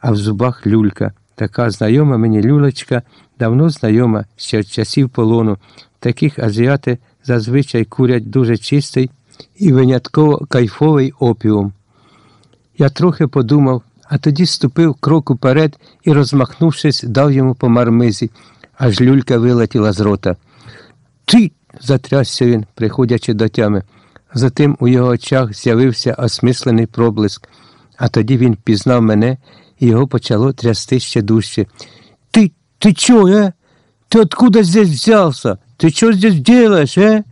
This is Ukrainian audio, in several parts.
а в зубах люлька. Така знайома мені люлечка, давно знайома ще з часів полону. Таких азіати зазвичай курять дуже чистий і винятково кайфовий опіум. Я трохи подумав, а тоді ступив крок уперед і, розмахнувшись, дав йому по мармизі, аж люлька вилетіла з рота. Ти. затрясся він, приходячи до тями. Затим у його очах з'явився осмислений проблиск, а тоді він пізнав мене його почало трясти ще дужче. Ти ти чо, е? Ти откуда здесь взявся? Ти що здесь делаешь, е?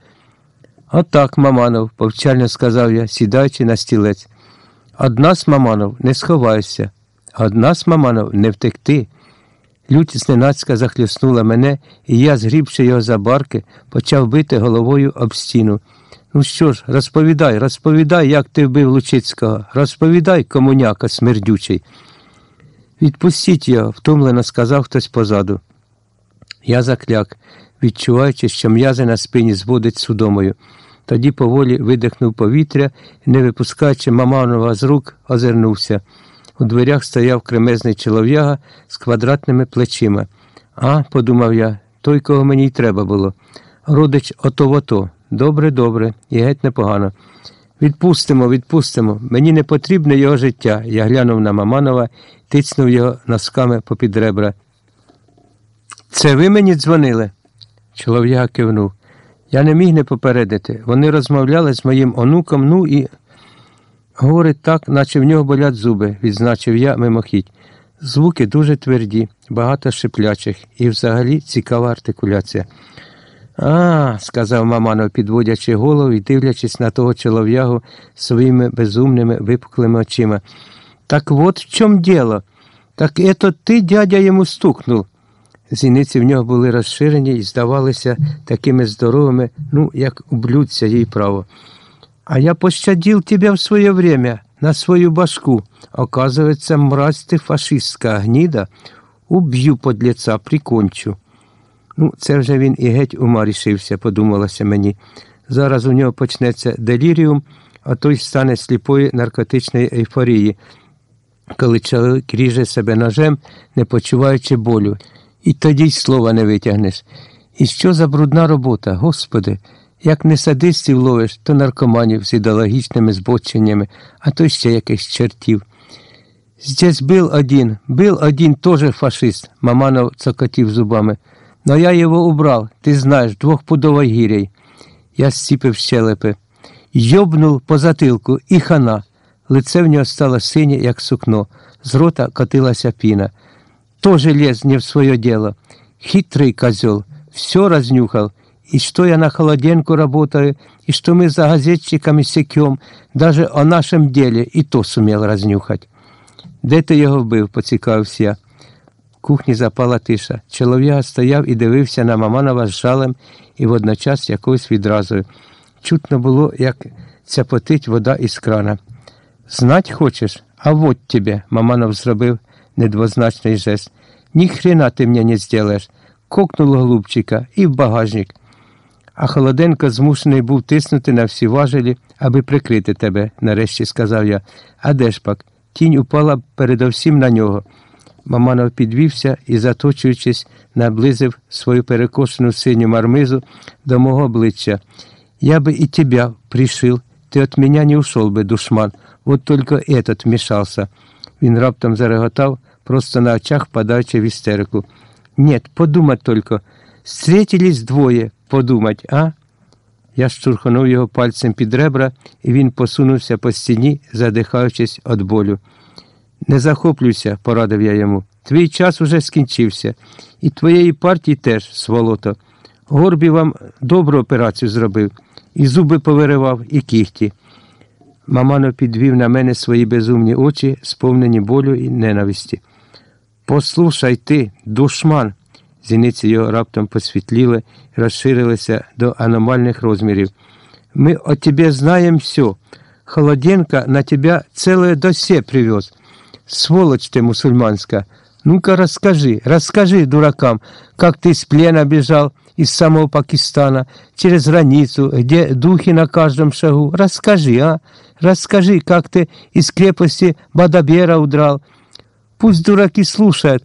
Отак, Маманов, повчально сказав я, сідаючи на стілець. Од нас, Маманов, не сховайся, од нас, Маманов, не втекти. Лють зненацька захлюснула мене, і я, згрібши його за барки, почав бити головою об стіну. Ну що ж, розповідай, розповідай, як ти вбив Лучицького, розповідай, комуняка смердючий. Відпустіть його, втомлено сказав хтось позаду. Я закляк, відчуваючи, що м'язи на спині зводить судомою. Тоді поволі видихнув повітря не випускаючи Маманова з рук, озирнувся. У дверях стояв кремезний чолов'яга з квадратними плечима. А, подумав я, той, кого мені й треба було. Родич ото-вото. Добре, добре, і геть непогано. Відпустимо, відпустимо. Мені не потрібне його життя. Я глянув на Маманова, тицнув його носками попід ребра. Це ви мені дзвонили? Чолов'яга кивнув. Я не міг не попередити. Вони розмовляли з моїм онуком, ну і. Говорить так, наче в нього болять зуби, відзначив я мимохідь. Звуки дуже тверді, багато шиплячих і взагалі цікава артикуляція. А, сказав Маманов, підводячи голову і дивлячись на того чолов'ягу своїми безумними випуклими очима. Так от в чому діло? Так ето ти, дядя, йому стукнув. Зіниці в нього були розширені і здавалися такими здоровими, ну, як у блюдця їй право. А я пощадил тебя в свое время на свою башку. Оказывается, мразь ты фашистська гніда. Уб'ю подлеця, прикончу. Ну, це вже він і геть ума рішився, подумалося мені. Зараз у нього почнеться деліріум, а той стане сліпої наркотичної ейфорії, коли чоловік ріже себе ножем, не почуваючи болю. І тоді й слова не витягнеш. І що за брудна робота, Господи? Як не садистів ловиш, то наркоманів з ідеологічними збоченнями, а то ще якихось чертів. Здесь был один, был один тоже фашист, Маманов цокотів зубами. Но я его убрал, ты знаешь, двухпудовой гирей. Я зціпив щелепи. Йобнув по затилку і хана. Лице в нього стало синє, як сукно, з рота котилася піна. Тоже лез не в своє діло. Хитрий козел, все разнюхал. И что я на холоденку работаю, и что мы за газетчиками секем, даже о нашем деле и то сумел разнюхать. Де ти його вбив? поцікавився я. Кухні запала тиша. Чолов'яга стояв і дивився на Маманова з жалем і водночас якоюсь відразою. Чутно було, як цяпотить вода із крана. Знать хочеш? А вот тебе, Маманов зробив недвозначний жест. Ні хрена ти мені не зделаєш. Кокнув голубчика і в багажник а Холоденко змушений був тиснути на всі важелі, аби прикрити тебе, нарешті сказав я. А де ж пак? Тінь упала передовсім на нього. Маманов підвівся і, заточуючись, наблизив свою перекошену синю мармизу до мого обличчя. Я би і тебя пришил, ти от мене не ушел би, душман, от тільки этот вмішався. Він раптом зареготав, просто на очах падаючи в істерику. Нет, подумать только. Встретились двоє, подумать, а? Я штурхнув його пальцем під ребра, і він посунувся по стіні, задихаючись від болю. Не захоплюйся, порадив я йому. Твій час уже скінчився, і твоєї партії теж, сволото. Горбі вам добру операцію зробив, і зуби повиривав, і кіхті. Мамано підвів на мене свої безумні очі, сповнені болю і ненависті. Послушай ти, душман, Зіниці його раптом посвітліли розширилися до аномальних розмірів. Ми о тебе знаем все. Холоденко на тебя целое досе привез. Сволочь ты мусульманская. Ну-ка расскажи, расскажи дуракам, как ты с плена бежал из самого Пакистана, через границу, где духи на каждом шагу. Расскажи, а? Расскажи, как ты из крепости Бадабера удрал. Пусть дураки слушают,